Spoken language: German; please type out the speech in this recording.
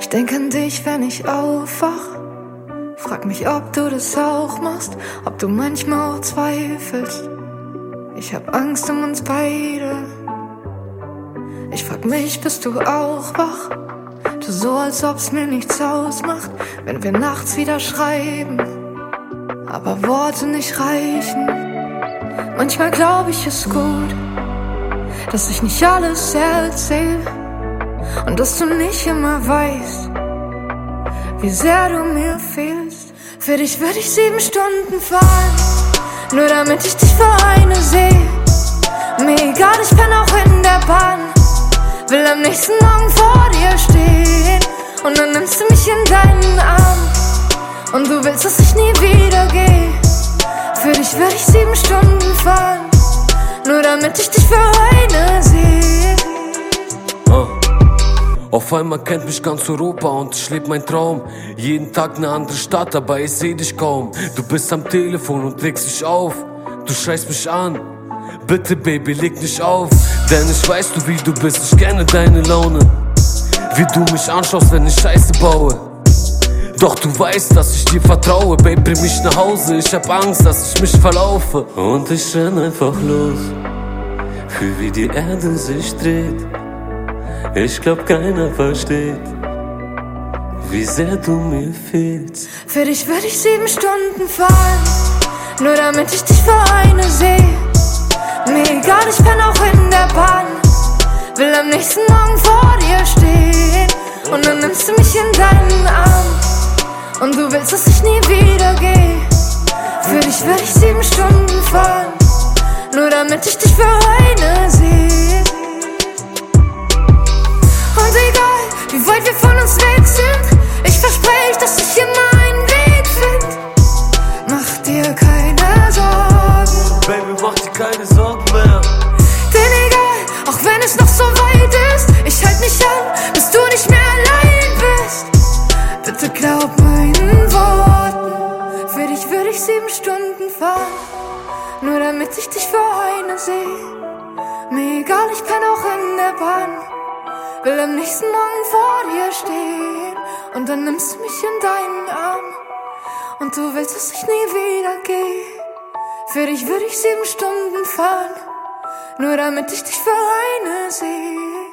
Ich denk an dich, wenn ich aufwach. Frag mich, ob du das auch machst, ob du manchmal auch zweifelst. Ich hab Angst um uns beide. Ich frag mich, bist du auch wach? Du so, als ob's mir nichts ausmacht, wenn wir nachts wieder schreiben. Aber Worte nicht reichen. Manchmal glaub ich es gut, dass ich nicht alles erzähl und dass du nicht immer weißt, wie sehr du mir fehlst. Für dich würde ich sieben Stunden fahren, nur damit ich dich für eine sehe. Mir egal, ich kann auch in der Bahn, will am nächsten Morgen vor dir stehen und dann nimmst du mich in deinen Arm und du willst, dass ich nie wieder gehe. Für dich würde ich sieben Stunden fahren, nur damit ich dich für eine sehe. Auf einmal kennt mich ganz Europa und ich leb mein Traum. Jeden Tag eine andere Stadt, aber ich seh dich kaum. Du bist am Telefon und legst dich auf. Du schreist mich an. Bitte, Baby, leg nicht auf. Denn ich weiß du, wie du bist. Ich kenne deine Laune. Wie du mich anschaust, wenn ich Scheiße baue. Doch du weißt, dass ich dir vertraue. Baby, bring mich nach Hause. Ich hab Angst, dass ich mich verlaufe. Und ich renn einfach los. Fühl, wie die Erde sich dreht. Ich glaub, keiner versteht, wie sehr du mir fehlst. Für dich würde ich sieben Stunden fahren, nur damit ich dich für eine sehe. Mir egal, ich kann auch in der Bahn, will am nächsten Morgen vor dir stehen. Und dann nimmst du mich in deinen Arm und du willst, dass ich nie wieder gehe. Für dich würde ich sieben Stunden fahren, nur damit ich dich für eine mach dir keine Sorgen mehr. denn egal, auch wenn es noch so weit ist, ich halt mich an, bis du nicht mehr allein bist. Bitte glaub meinen Worten, für dich würde ich sieben Stunden fahren, nur damit ich dich für eine sehe. Mir egal, ich kann auch in der Bahn. Will am nächsten Morgen vor dir stehen und dann nimmst du mich in deinen Arm und du willst, dass ich nie wieder gehe. Für dich würde ich sieben Stunden fahren, nur damit ich dich für eine sehe.